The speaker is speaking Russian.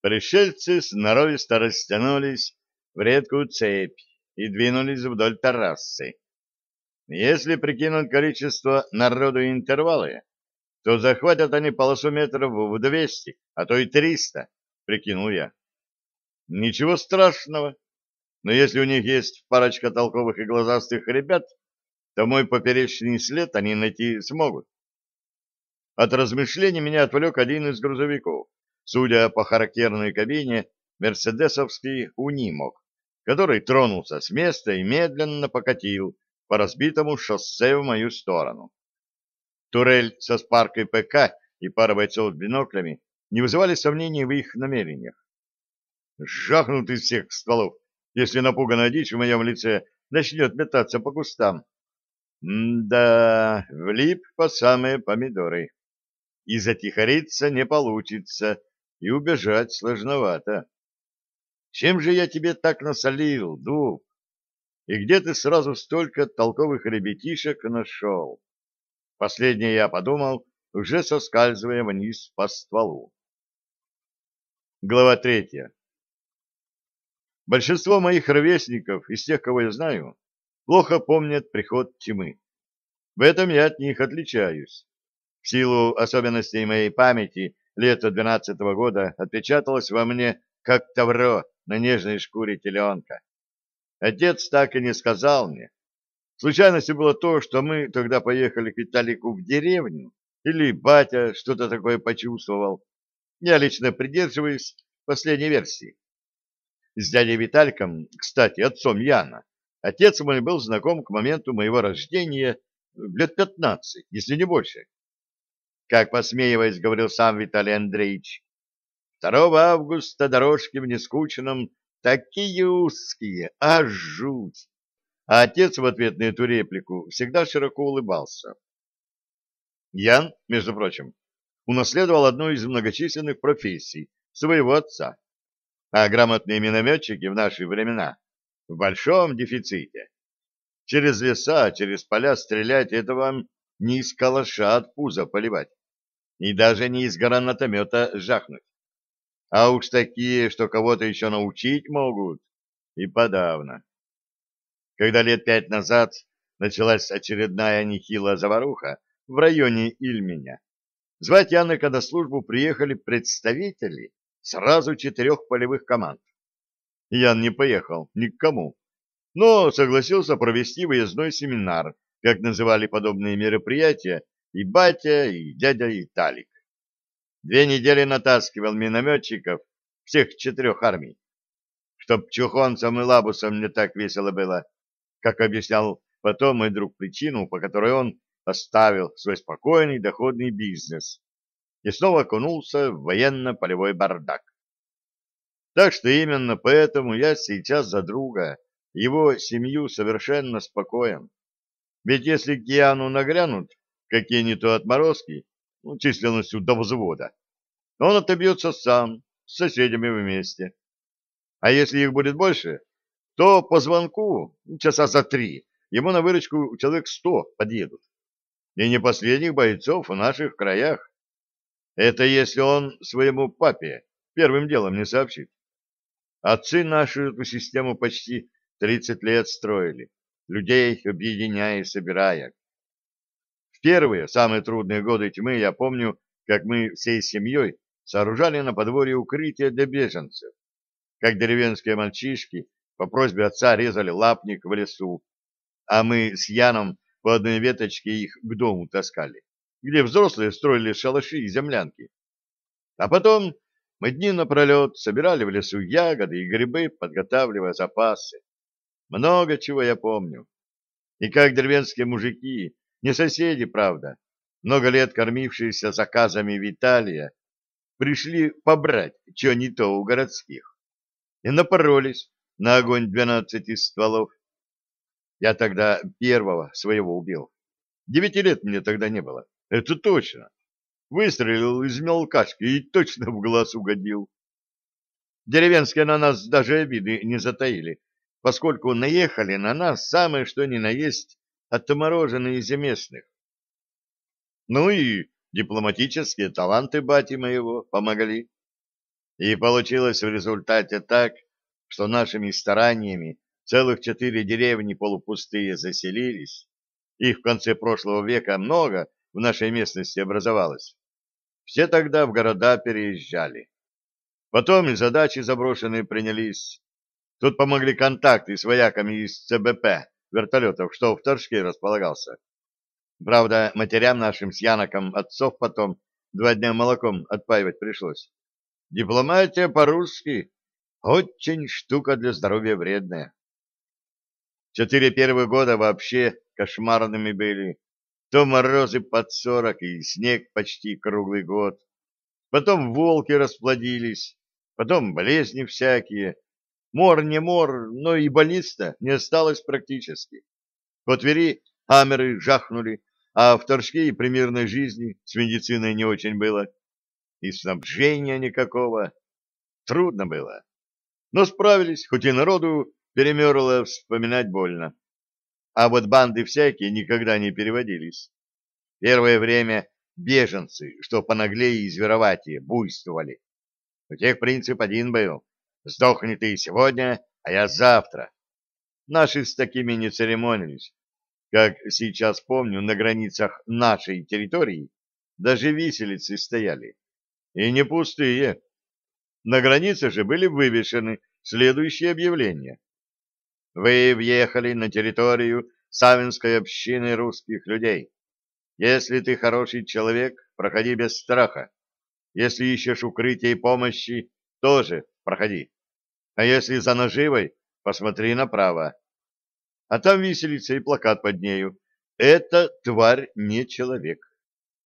Пришельцы сноровисто растянулись в редкую цепь и двинулись вдоль террасы. Если прикинуть количество народу и интервалы, то захватят они полосу метров в двести, а то и триста, прикинул я. Ничего страшного, но если у них есть парочка толковых и глазастых ребят, то мой поперечный след они найти смогут. От размышлений меня отвлек один из грузовиков, судя по характерной кабине, мерседесовский унимок, который тронулся с места и медленно покатил по разбитому шоссе в мою сторону. Турель со спаркой ПК и пара бойцов с биноклями не вызывали сомнений в их намерениях. Жахнут из всех стволов, если напуганная дичь в моем лице начнет метаться по кустам. М-да, влип по самые помидоры. И затихариться не получится, и убежать сложновато. Чем же я тебе так насолил, дуб? И где ты сразу столько толковых ребятишек нашел? Последнее я подумал, уже соскальзывая вниз по стволу. Глава третья. Большинство моих ровесников, из тех, кого я знаю, плохо помнят приход тьмы. В этом я от них отличаюсь. В силу особенностей моей памяти лето двенадцатого года отпечаталось во мне, как тавро на нежной шкуре теленка. Отец так и не сказал мне. Случайностью было то, что мы тогда поехали к Виталику в деревню, или батя что-то такое почувствовал. Я лично придерживаюсь последней версии. С дядей Витальком, кстати, отцом Яна, отец мой был знаком к моменту моего рождения лет пятнадцать, если не больше. Как посмеиваясь, говорил сам Виталий Андреевич, 2 августа дорожки в Нескучном такие узкие, аж жуть. А отец в ответ на эту реплику всегда широко улыбался. Ян, между прочим, унаследовал одну из многочисленных профессий своего отца а грамотные минометчики в наши времена в большом дефиците. Через леса, через поля стрелять — это вам не из калаша от пуза поливать, и даже не из гранатомета жахнуть. А уж такие, что кого-то еще научить могут, и подавно. Когда лет пять назад началась очередная нехилая заваруха в районе Ильменя, звать Яныка на службу приехали представители сразу четырех полевых команд. Ян не поехал ни к кому, но согласился провести выездной семинар, как называли подобные мероприятия и батя, и дядя Италик. Две недели натаскивал минометчиков всех четырех армий, чтоб чухонцам и лабусам не так весело было, как объяснял потом мой друг причину, по которой он оставил свой спокойный доходный бизнес и снова окунулся в военно-полевой бардак. Так что именно поэтому я сейчас за друга, его семью совершенно спокоен. Ведь если к Киану нагрянут какие-нибудь отморозки, ну, численностью до взвода, он отобьется сам, с соседями вместе. А если их будет больше, то по звонку, часа за три, ему на выручку человек сто подъедут. И не последних бойцов в наших краях. Это если он своему папе первым делом не сообщит. Отцы нашу эту систему почти 30 лет строили, людей объединяя и собирая. В первые, самые трудные годы тьмы я помню, как мы всей семьей сооружали на подворье укрытие для беженцев, как деревенские мальчишки по просьбе отца резали лапник в лесу, а мы с Яном по одной веточке их к дому таскали где взрослые строили шалаши и землянки. А потом мы дни напролет собирали в лесу ягоды и грибы, подготавливая запасы. Много чего я помню. И как деревенские мужики, не соседи, правда, много лет кормившиеся заказами Виталия, пришли побрать, что не то у городских, и напоролись на огонь двенадцати стволов. Я тогда первого своего убил. Девяти лет мне тогда не было. Это точно. Выстрелил из мелкашки и точно в глаз угодил. Деревенские на нас даже обиды не затаили, поскольку наехали на нас самое что ни на есть отмороженные из местных. Ну и дипломатические таланты бати моего помогли. И получилось в результате так, что нашими стараниями целых четыре деревни полупустые заселились, их в конце прошлого века много в нашей местности образовалось. Все тогда в города переезжали. Потом и задачи заброшенные принялись. Тут помогли контакты с вояками из ЦБП, вертолетов, что в Торжке располагался. Правда, матерям нашим с Яноком отцов потом два дня молоком отпаивать пришлось. Дипломатия по-русски очень штука для здоровья вредная. Четыре первых года вообще кошмарными были. То морозы под сорок и снег почти круглый год. Потом волки расплодились, потом болезни всякие. Мор не мор, но и больниц-то не осталось практически. По Твери амеры жахнули, а в Торжке и примерной жизни с медициной не очень было. И снабжения никакого. Трудно было. Но справились, хоть и народу перемерло, вспоминать больно. А вот банды всякие никогда не переводились. Первое время беженцы, что понаглее и звероватее, буйствовали. У тех принцип один был. Сдохни ты сегодня, а я завтра. Наши с такими не церемонились. Как сейчас помню, на границах нашей территории даже виселицы стояли. И не пустые. На границе же были вывешены следующие объявления. Вы въехали на территорию Савинской общины русских людей. Если ты хороший человек, проходи без страха. Если ищешь укрытия и помощи, тоже проходи. А если за наживой, посмотри направо. А там виселица и плакат под нею. Это тварь не человек.